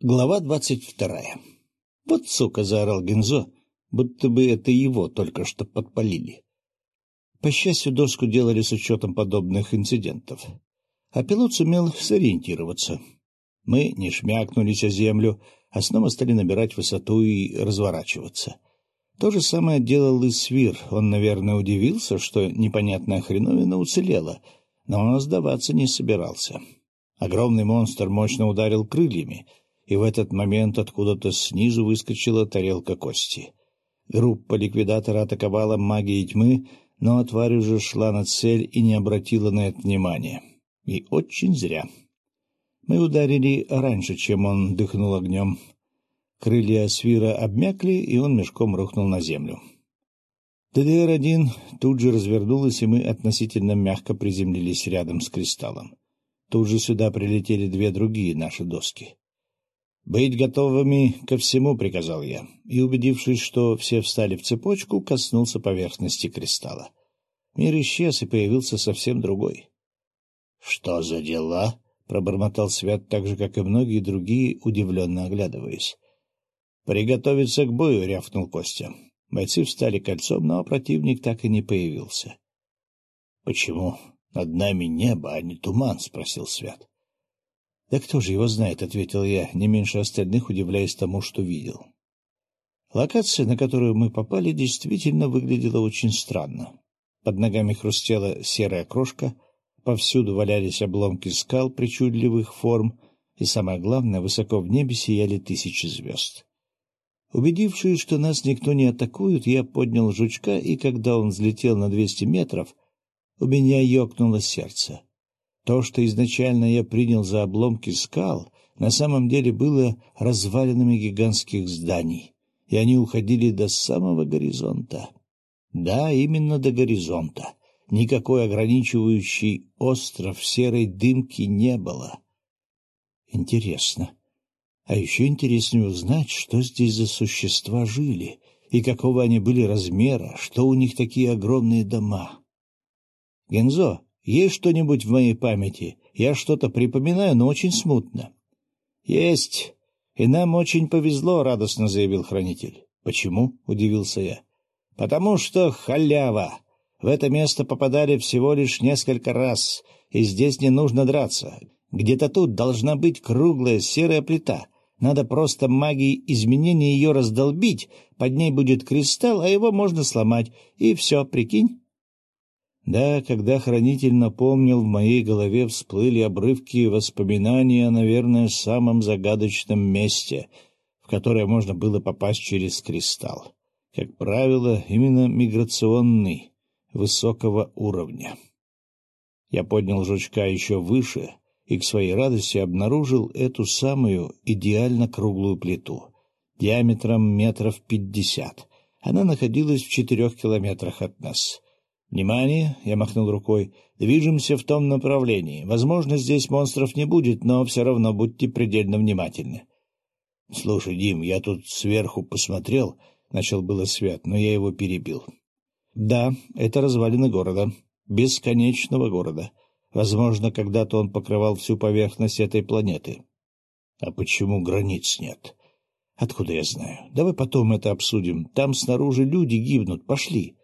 Глава двадцать вторая. Вот сука, заорал Гензо, будто бы это его только что подпалили. По счастью, доску делали с учетом подобных инцидентов. А пилот сумел сориентироваться. Мы не шмякнулись о землю, а снова стали набирать высоту и разворачиваться. То же самое делал и Свир. Он, наверное, удивился, что непонятная хреновина уцелела, но сдаваться не собирался. Огромный монстр мощно ударил крыльями — и в этот момент откуда-то снизу выскочила тарелка кости. Группа ликвидатора атаковала магией тьмы, но тварь уже шла на цель и не обратила на это внимания. И очень зря. Мы ударили раньше, чем он дыхнул огнем. Крылья свира обмякли, и он мешком рухнул на землю. ДДР-1 тут же развернулась, и мы относительно мягко приземлились рядом с кристаллом. Тут же сюда прилетели две другие наши доски. «Быть готовыми ко всему», — приказал я, и, убедившись, что все встали в цепочку, коснулся поверхности кристалла. Мир исчез, и появился совсем другой. «Что за дела?» — пробормотал Свят так же, как и многие другие, удивленно оглядываясь. «Приготовиться к бою», — рявкнул Костя. Бойцы встали кольцом, но противник так и не появился. «Почему над нами небо, а не туман?» — спросил Свят. — Да кто же его знает, — ответил я, не меньше остальных, удивляясь тому, что видел. Локация, на которую мы попали, действительно выглядела очень странно. Под ногами хрустела серая крошка, повсюду валялись обломки скал причудливых форм, и, самое главное, высоко в небе сияли тысячи звезд. Убедившись, что нас никто не атакует, я поднял жучка, и когда он взлетел на двести метров, у меня ёкнуло сердце. То, что изначально я принял за обломки скал, на самом деле было развалинами гигантских зданий, и они уходили до самого горизонта. Да, именно до горизонта. Никакой ограничивающий остров серой дымки не было. Интересно. А еще интереснее узнать, что здесь за существа жили, и какого они были размера, что у них такие огромные дома. — Гензо, есть что-нибудь в моей памяти? Я что-то припоминаю, но очень смутно. — Есть. И нам очень повезло, — радостно заявил хранитель. — Почему? — удивился я. — Потому что халява. В это место попадали всего лишь несколько раз, и здесь не нужно драться. Где-то тут должна быть круглая серая плита. Надо просто магией изменения ее раздолбить, под ней будет кристалл, а его можно сломать. И все, прикинь? Да, когда хранитель напомнил, в моей голове всплыли обрывки воспоминаний о, наверное, самом загадочном месте, в которое можно было попасть через кристалл. Как правило, именно миграционный, высокого уровня. Я поднял жучка еще выше и к своей радости обнаружил эту самую идеально круглую плиту, диаметром метров пятьдесят. Она находилась в четырех километрах от нас — «Внимание!» — я махнул рукой. «Движемся в том направлении. Возможно, здесь монстров не будет, но все равно будьте предельно внимательны». «Слушай, Дим, я тут сверху посмотрел», — начал было Свят, но я его перебил. «Да, это развалины города. Бесконечного города. Возможно, когда-то он покрывал всю поверхность этой планеты». «А почему границ нет?» «Откуда я знаю? Давай потом это обсудим. Там снаружи люди гибнут. Пошли».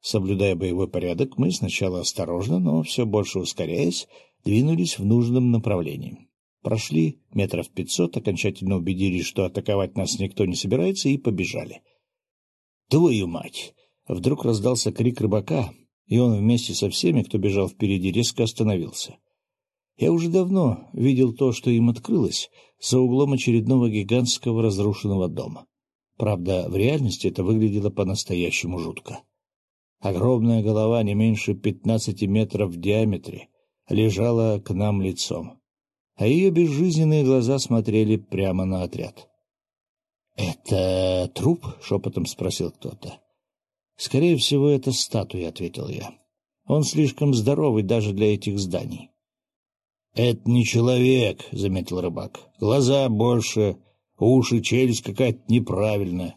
Соблюдая боевой порядок, мы сначала осторожно, но все больше ускоряясь, двинулись в нужном направлении. Прошли метров пятьсот, окончательно убедились, что атаковать нас никто не собирается, и побежали. «Твою мать!» Вдруг раздался крик рыбака, и он вместе со всеми, кто бежал впереди, резко остановился. Я уже давно видел то, что им открылось, за углом очередного гигантского разрушенного дома. Правда, в реальности это выглядело по-настоящему жутко. Огромная голова, не меньше пятнадцати метров в диаметре, лежала к нам лицом, а ее безжизненные глаза смотрели прямо на отряд. — Это труп? — шепотом спросил кто-то. — Скорее всего, это статуя, — ответил я. Он слишком здоровый даже для этих зданий. — Это не человек, — заметил рыбак. — Глаза больше, уши, челюсть какая-то неправильная.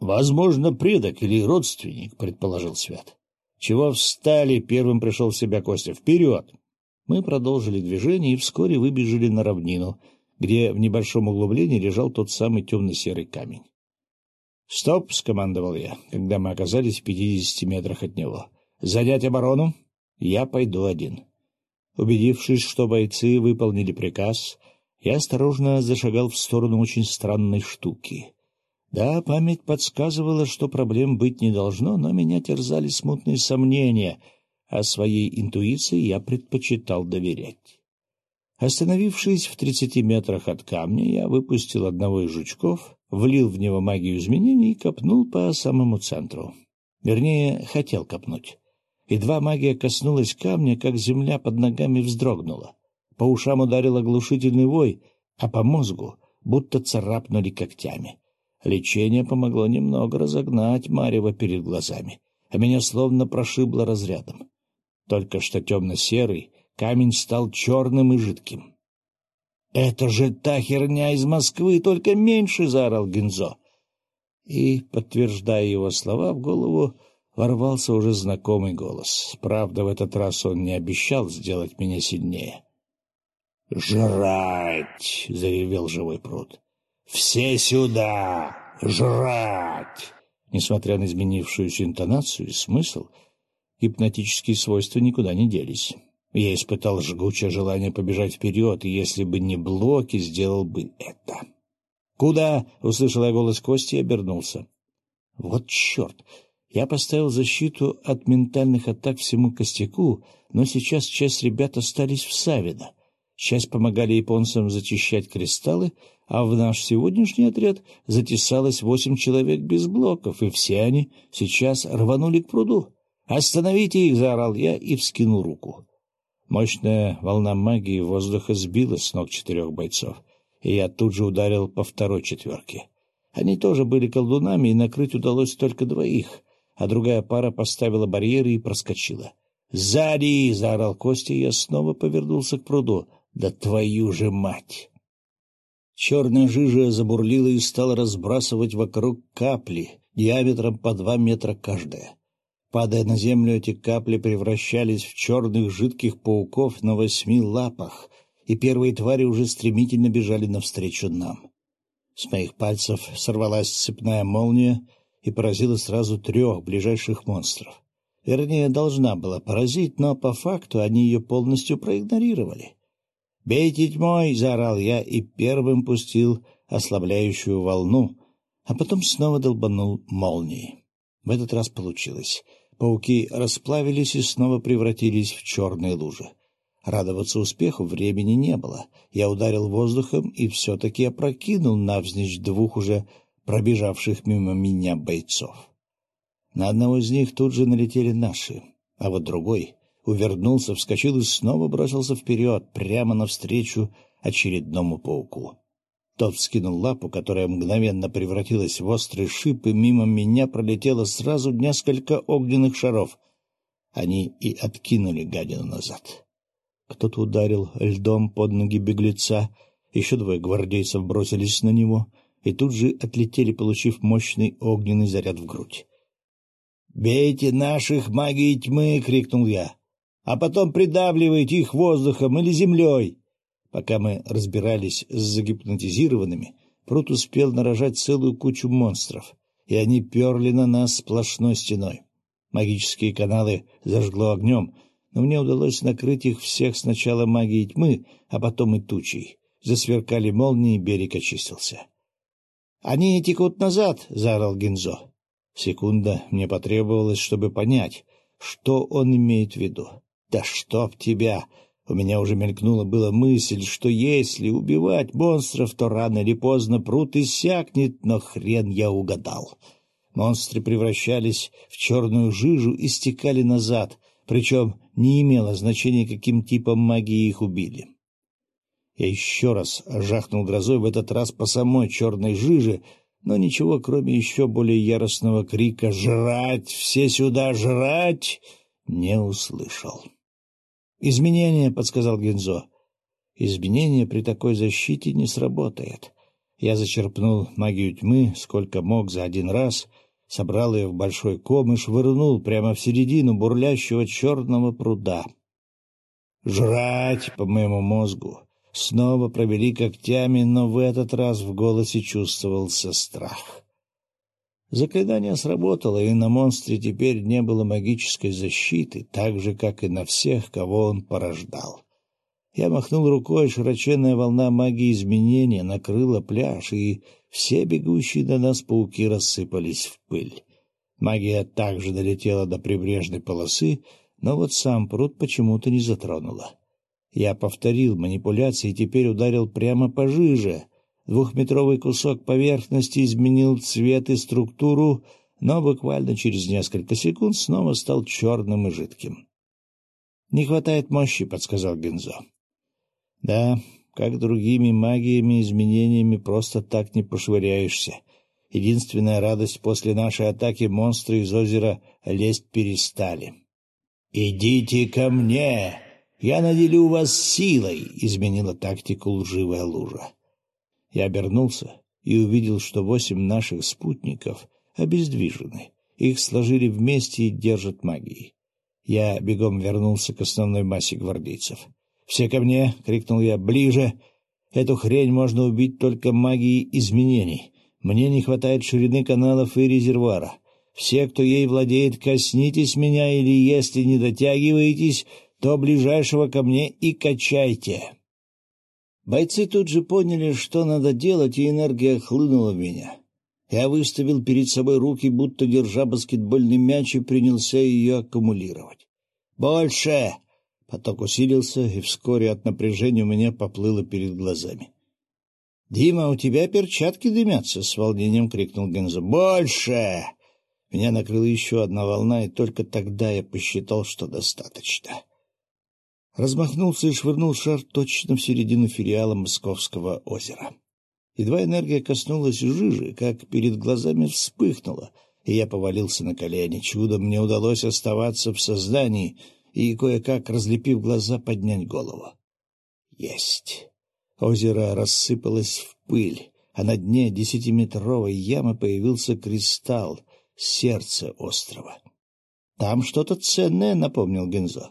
Возможно, предок или родственник, предположил Свят. Чего встали, первым пришел в себя Костя. Вперед! Мы продолжили движение и вскоре выбежали на равнину, где в небольшом углублении лежал тот самый темно-серый камень. «Стоп!» — скомандовал я, когда мы оказались в пятидесяти метрах от него. «Занять оборону? Я пойду один». Убедившись, что бойцы выполнили приказ, я осторожно зашагал в сторону очень странной штуки. Да, память подсказывала, что проблем быть не должно, но меня терзали смутные сомнения, а своей интуиции я предпочитал доверять. Остановившись в тридцати метрах от камня, я выпустил одного из жучков, влил в него магию изменений и копнул по самому центру. Вернее, хотел копнуть. Едва магия коснулась камня, как земля под ногами вздрогнула. По ушам ударил оглушительный вой, а по мозгу будто царапнули когтями. Лечение помогло немного разогнать марево перед глазами, а меня словно прошибло разрядом. Только что темно-серый камень стал черным и жидким. — Это же та херня из Москвы, только меньше! — заорал Гинзо. И, подтверждая его слова, в голову ворвался уже знакомый голос. Правда, в этот раз он не обещал сделать меня сильнее. «Жрать!» — заревел живой пруд. «Все сюда! Жрать!» Несмотря на изменившуюся интонацию и смысл, гипнотические свойства никуда не делись. Я испытал жгучее желание побежать вперед, и если бы не блоки, сделал бы это. «Куда?» — услышал я голос Кости и обернулся. «Вот черт! Я поставил защиту от ментальных атак всему костяку, но сейчас часть ребят остались в Савино. Часть помогали японцам зачищать кристаллы, а в наш сегодняшний отряд затесалось восемь человек без блоков, и все они сейчас рванули к пруду. «Остановите их!» — заорал я и вскинул руку. Мощная волна магии воздуха сбила с ног четырех бойцов, и я тут же ударил по второй четверке. Они тоже были колдунами, и накрыть удалось только двоих, а другая пара поставила барьеры и проскочила. «Сзади!» — заорал Костя, и я снова повернулся к пруду. Да твою же мать! Черная жижа забурлила и стала разбрасывать вокруг капли, диаметром по два метра каждая. Падая на землю, эти капли превращались в черных жидких пауков на восьми лапах, и первые твари уже стремительно бежали навстречу нам. С моих пальцев сорвалась цепная молния и поразила сразу трех ближайших монстров. Вернее, должна была поразить, но по факту они ее полностью проигнорировали. «Бейте тьмой!» — заорал я и первым пустил ослабляющую волну, а потом снова долбанул молнией. В этот раз получилось. Пауки расплавились и снова превратились в черные лужи. Радоваться успеху времени не было. Я ударил воздухом и все-таки опрокинул навзничь двух уже пробежавших мимо меня бойцов. На одного из них тут же налетели наши, а вот другой увернулся, вскочил и снова бросился вперед, прямо навстречу очередному пауку. Тот вскинул лапу, которая мгновенно превратилась в острый шип, и мимо меня пролетело сразу несколько огненных шаров. Они и откинули гадину назад. Кто-то ударил льдом под ноги беглеца, еще двое гвардейцев бросились на него и тут же отлетели, получив мощный огненный заряд в грудь. «Бейте наших магии тьмы!» — крикнул я а потом придавливаете их воздухом или землей. Пока мы разбирались с загипнотизированными, пруд успел нарожать целую кучу монстров, и они перли на нас сплошной стеной. Магические каналы зажгло огнем, но мне удалось накрыть их всех сначала магией тьмы, а потом и тучей. Засверкали молнии, берег очистился. — Они текут назад! — заорал Гинзо. Секунда мне потребовалась, чтобы понять, что он имеет в виду. Да чтоб тебя! У меня уже мелькнула была мысль, что если убивать монстров, то рано или поздно пруд иссякнет, но хрен я угадал. Монстры превращались в черную жижу и стекали назад, причем не имело значения, каким типом магии их убили. Я еще раз жахнул грозой, в этот раз по самой черной жиже, но ничего, кроме еще более яростного крика «Жрать! Все сюда жрать!» не услышал. «Изменение», — подсказал Гензо. «Изменение при такой защите не сработает». Я зачерпнул магию тьмы, сколько мог за один раз, собрал ее в большой ком и швырнул прямо в середину бурлящего черного пруда. «Жрать!» по моему мозгу Снова провели когтями, но в этот раз в голосе чувствовался страх. Заклинание сработало, и на монстре теперь не было магической защиты, так же, как и на всех, кого он порождал. Я махнул рукой, широченная волна магии изменения накрыла пляж, и все бегущие до нас пауки рассыпались в пыль. Магия также долетела до прибрежной полосы, но вот сам пруд почему-то не затронула. Я повторил манипуляции и теперь ударил прямо по жиже. Двухметровый кусок поверхности изменил цвет и структуру, но буквально через несколько секунд снова стал черным и жидким. — Не хватает мощи, — подсказал Гензо. — Да, как другими магиями изменениями просто так не пошвыряешься. Единственная радость после нашей атаки монстры из озера лезть перестали. — Идите ко мне! «Я наделю вас силой», — изменила тактику лживая лужа. Я обернулся и увидел, что восемь наших спутников обездвижены. Их сложили вместе и держат магией. Я бегом вернулся к основной массе гвардейцев. «Все ко мне!» — крикнул я. «Ближе! Эту хрень можно убить только магией изменений. Мне не хватает ширины каналов и резервуара. Все, кто ей владеет, коснитесь меня, или, если не дотягиваетесь, то ближайшего ко мне и качайте. Бойцы тут же поняли, что надо делать, и энергия хлынула в меня. Я выставил перед собой руки, будто держа баскетбольный мяч, и принялся ее аккумулировать. «Больше!» Поток усилился, и вскоре от напряжения у меня поплыло перед глазами. «Дима, у тебя перчатки дымятся!» — с волнением крикнул Гензо. «Больше!» Меня накрыла еще одна волна, и только тогда я посчитал, что достаточно размахнулся и швырнул шар точно в середину филиала Московского озера. Едва энергия коснулась жижи, как перед глазами вспыхнуло, и я повалился на колени. Чудом мне удалось оставаться в сознании и, кое-как разлепив глаза, поднять голову. Есть! Озеро рассыпалось в пыль, а на дне десятиметровой ямы появился кристалл, сердце острова. — Там что-то ценное, — напомнил Гензо.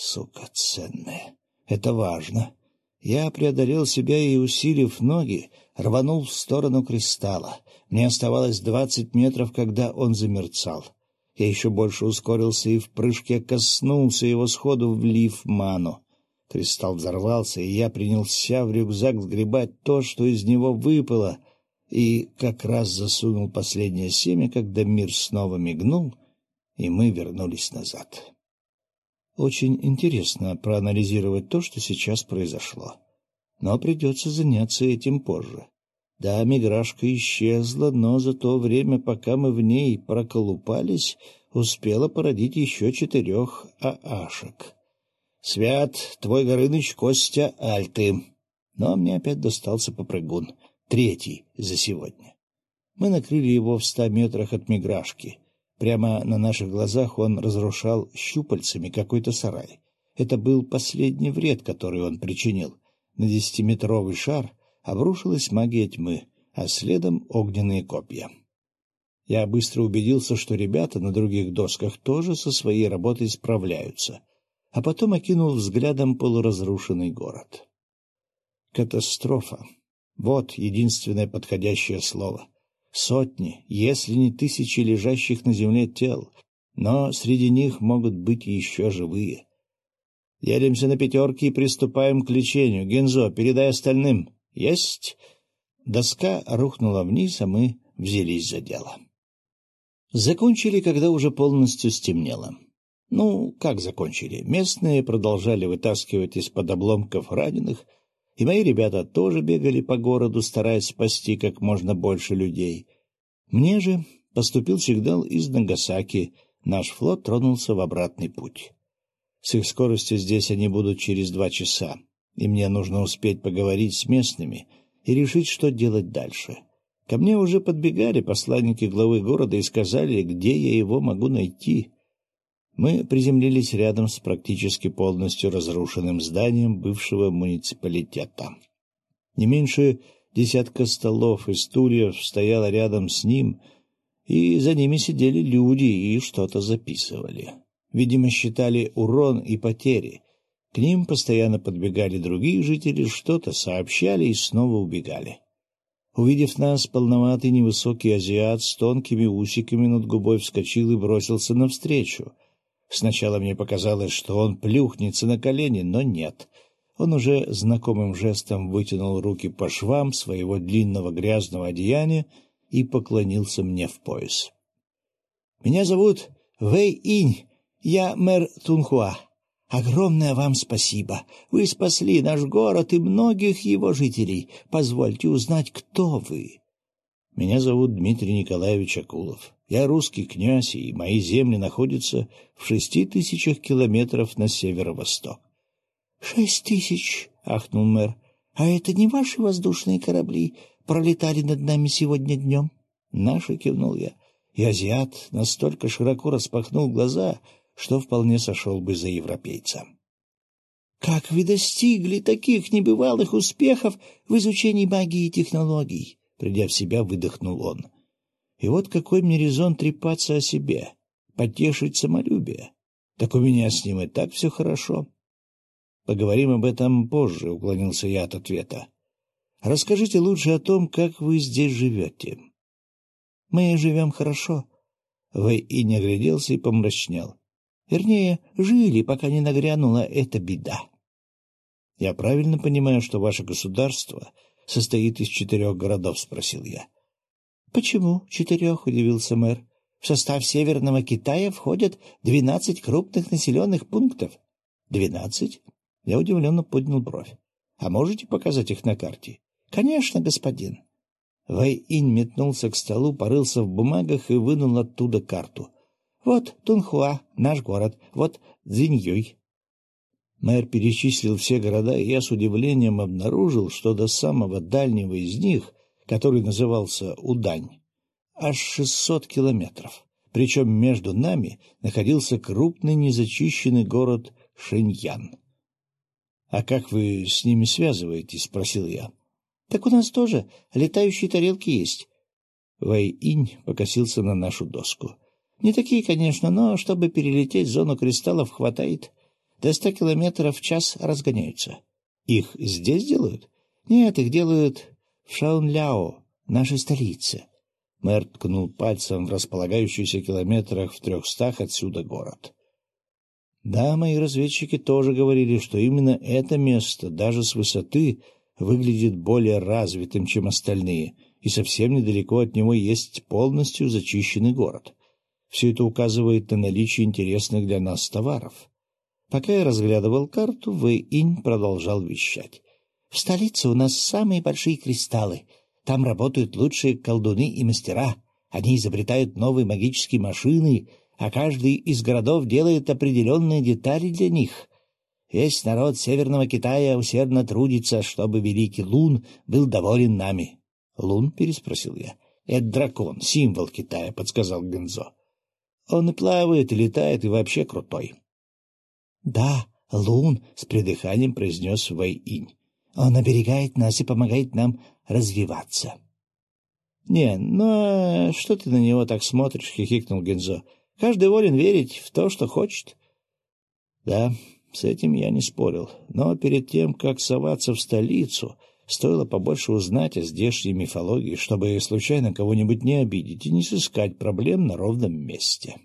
Сука ценная. Это важно. Я преодолел себя и, усилив ноги, рванул в сторону кристалла. Мне оставалось двадцать метров, когда он замерцал. Я еще больше ускорился и в прыжке коснулся его сходу, влив ману. Кристалл взорвался, и я принялся в рюкзак сгребать то, что из него выпало, и как раз засунул последнее семя, когда мир снова мигнул, и мы вернулись назад. Очень интересно проанализировать то, что сейчас произошло. Но придется заняться этим позже. Да, миграшка исчезла, но за то время, пока мы в ней проколупались, успела породить еще четырех аашек. Свят, твой Горыныч, Костя, Альты. Но мне опять достался попрыгун, третий за сегодня. Мы накрыли его в ста метрах от миграшки — Прямо на наших глазах он разрушал щупальцами какой-то сарай. Это был последний вред, который он причинил. На десятиметровый шар обрушилась магия тьмы, а следом огненные копья. Я быстро убедился, что ребята на других досках тоже со своей работой справляются, а потом окинул взглядом полуразрушенный город. Катастрофа. Вот единственное подходящее слово — Сотни, если не тысячи лежащих на земле тел, но среди них могут быть еще живые. Делимся на пятерки и приступаем к лечению. Гензо, передай остальным. Есть? Доска рухнула вниз, а мы взялись за дело. Закончили, когда уже полностью стемнело. Ну, как закончили? Местные продолжали вытаскивать из-под обломков раненых — и мои ребята тоже бегали по городу, стараясь спасти как можно больше людей. Мне же поступил сигнал из Нагасаки, наш флот тронулся в обратный путь. С их скоростью здесь они будут через два часа, и мне нужно успеть поговорить с местными и решить, что делать дальше. Ко мне уже подбегали посланники главы города и сказали, где я его могу найти. Мы приземлились рядом с практически полностью разрушенным зданием бывшего муниципалитета. Не меньше десятка столов и стульев стояло рядом с ним, и за ними сидели люди и что-то записывали. Видимо, считали урон и потери. К ним постоянно подбегали другие жители, что-то сообщали и снова убегали. Увидев нас, полноватый невысокий азиат с тонкими усиками над губой вскочил и бросился навстречу. Сначала мне показалось, что он плюхнется на колени, но нет. Он уже знакомым жестом вытянул руки по швам своего длинного грязного одеяния и поклонился мне в пояс. — Меня зовут Вэй Инь, я мэр Тунхуа. Огромное вам спасибо. Вы спасли наш город и многих его жителей. Позвольте узнать, кто вы. Меня зовут Дмитрий Николаевич Акулов. Я русский князь, и мои земли находятся в шести тысячах километров на северо-восток. — Шесть тысяч, — ахнул мэр. — А это не ваши воздушные корабли пролетали над нами сегодня днем? — Наши, — кивнул я. И азиат настолько широко распахнул глаза, что вполне сошел бы за европейца. — Как вы достигли таких небывалых успехов в изучении магии и технологий? — придя в себя, выдохнул он. — И вот какой мне резон трепаться о себе, потешить самолюбие. Так у меня с ним и так все хорошо. — Поговорим об этом позже, — уклонился я от ответа. — Расскажите лучше о том, как вы здесь живете. — Мы живем хорошо. Вэй и не огляделся и помрачнел. Вернее, жили, пока не нагрянула эта беда. — Я правильно понимаю, что ваше государство состоит из четырех городов? — спросил я. — Почему четырех? — удивился мэр. — В состав Северного Китая входят двенадцать крупных населенных пунктов. — Двенадцать? Я удивленно поднял бровь. — А можете показать их на карте? — Конечно, господин. Вэй-Инь метнулся к столу, порылся в бумагах и вынул оттуда карту — вот Тунхуа, наш город, вот Цзиньюй. Мэр перечислил все города, и я с удивлением обнаружил, что до самого дальнего из них, который назывался Удань, аж шестьсот километров. Причем между нами находился крупный незачищенный город Шэньян. — А как вы с ними связываетесь? — спросил я. — Так у нас тоже летающие тарелки есть. Вэй-Инь покосился на нашу доску. — не такие, конечно, но чтобы перелететь зону кристаллов хватает. До ста километров в час разгоняются. Их здесь делают? Нет, их делают Шаунляо, нашей столице. Мэр ткнул пальцем в располагающийся километрах в трехстах отсюда город. Да, мои разведчики тоже говорили, что именно это место, даже с высоты, выглядит более развитым, чем остальные, и совсем недалеко от него есть полностью зачищенный город. Все это указывает на наличие интересных для нас товаров. Пока я разглядывал карту, Вэй-Инь продолжал вещать. — В столице у нас самые большие кристаллы. Там работают лучшие колдуны и мастера. Они изобретают новые магические машины, а каждый из городов делает определенные детали для них. Весь народ Северного Китая усердно трудится, чтобы Великий Лун был доволен нами. — Лун? — переспросил я. — Это дракон, символ Китая, — подсказал Гензо. Он и плавает, и летает, и вообще крутой. — Да, Лун, — с придыханием произнес Вэй-Инь. Он оберегает нас и помогает нам развиваться. — Не, ну что ты на него так смотришь? — хихикнул Гензо. — Каждый волен верить в то, что хочет. — Да, с этим я не спорил. Но перед тем, как соваться в столицу, Стоило побольше узнать о здешней мифологии, чтобы случайно кого-нибудь не обидеть и не сыскать проблем на ровном месте.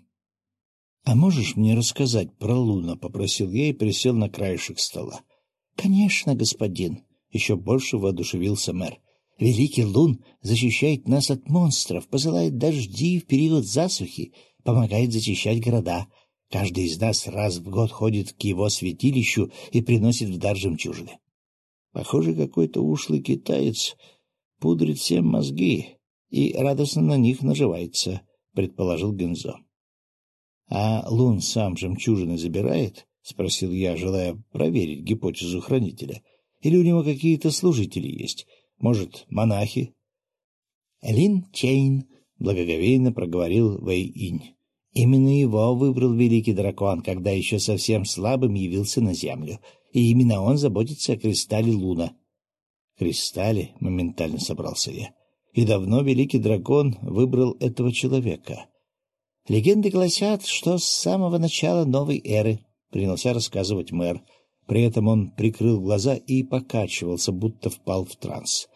— А можешь мне рассказать про Луна? — попросил я и присел на краешек стола. — Конечно, господин, — еще больше воодушевился мэр. — Великий Лун защищает нас от монстров, посылает дожди в период засухи, помогает зачищать города. Каждый из нас раз в год ходит к его святилищу и приносит в дар жемчужины. Похоже, какой-то ушлый китаец пудрит всем мозги и радостно на них наживается, — предположил Гензо. — А Лун сам жемчужины забирает? — спросил я, желая проверить гипотезу хранителя. — Или у него какие-то служители есть? Может, монахи? — Лин Чейн, — благоговейно проговорил Вэй Инь. Именно его выбрал великий дракон, когда еще совсем слабым явился на землю — и именно он заботится о кристалле Луна. — Кристалле? — моментально собрался я. И давно великий дракон выбрал этого человека. Легенды гласят, что с самого начала новой эры, — принялся рассказывать мэр, При этом он прикрыл глаза и покачивался, будто впал в транс.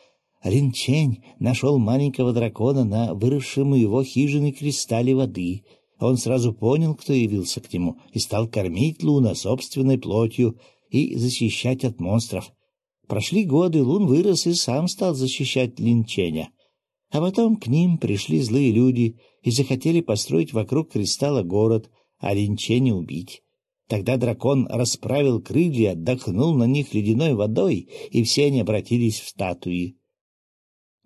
Линчень нашел маленького дракона на выросшем у его хижины кристалле воды. Он сразу понял, кто явился к нему, и стал кормить Луна собственной плотью и защищать от монстров. Прошли годы, Лун вырос и сам стал защищать Линченя. А потом к ним пришли злые люди и захотели построить вокруг кристалла город, а Линченя убить. Тогда дракон расправил крылья, отдохнул на них ледяной водой, и все они обратились в статуи.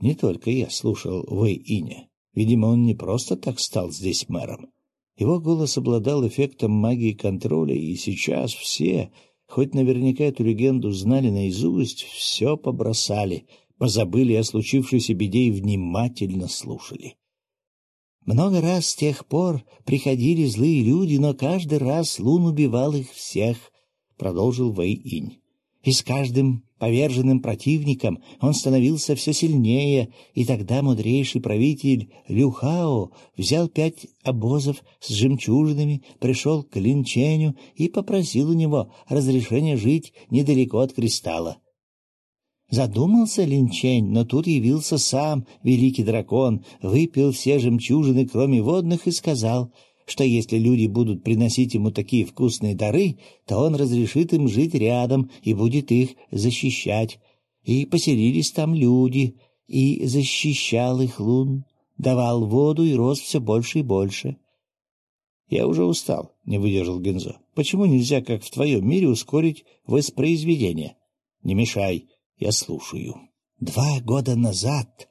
Не только я слушал Вэй Иня. Видимо, он не просто так стал здесь мэром. Его голос обладал эффектом магии контроля, и сейчас все, хоть наверняка эту легенду знали наизусть, все побросали, позабыли о случившейся беде и внимательно слушали. Много раз с тех пор приходили злые люди, но каждый раз Лун убивал их всех, — продолжил Вэй Инь. И с каждым поверженным противником он становился все сильнее, и тогда мудрейший правитель Люхао взял пять обозов с жемчужинами, пришел к Линченю и попросил у него разрешения жить недалеко от кристалла. Задумался Линчень, но тут явился сам великий дракон, выпил все жемчужины, кроме водных, и сказал — что если люди будут приносить ему такие вкусные дары, то он разрешит им жить рядом и будет их защищать. И поселились там люди, и защищал их лун, давал воду и рос все больше и больше. — Я уже устал, — не выдержал Гензо. — Почему нельзя, как в твоем мире, ускорить воспроизведение? — Не мешай, я слушаю. Два года назад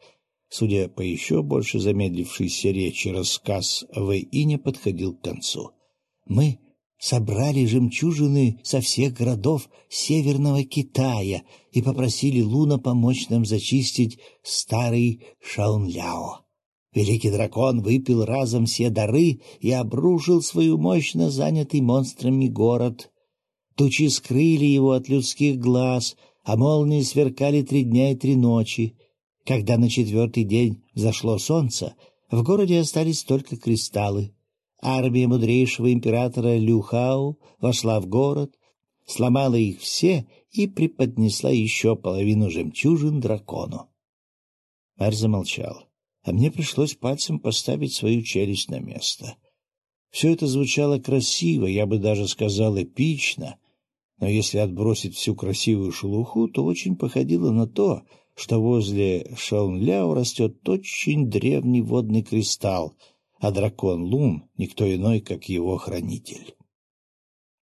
Судя по еще больше замедлившейся речи, рассказ Вэйиня подходил к концу. «Мы собрали жемчужины со всех городов Северного Китая и попросили Луна помочь нам зачистить старый Шаунляо. Великий дракон выпил разом все дары и обрушил свою мощно занятый монстрами город. Тучи скрыли его от людских глаз, а молнии сверкали три дня и три ночи. Когда на четвертый день зашло солнце, в городе остались только кристаллы. Армия мудрейшего императора Люхау вошла в город, сломала их все и преподнесла еще половину жемчужин дракону. Мэр замолчал, а мне пришлось пальцем поставить свою челюсть на место. Все это звучало красиво, я бы даже сказал эпично, но если отбросить всю красивую шелуху, то очень походило на то, что возле Шаунляо растет очень древний водный кристалл, а дракон Лун — никто иной, как его хранитель.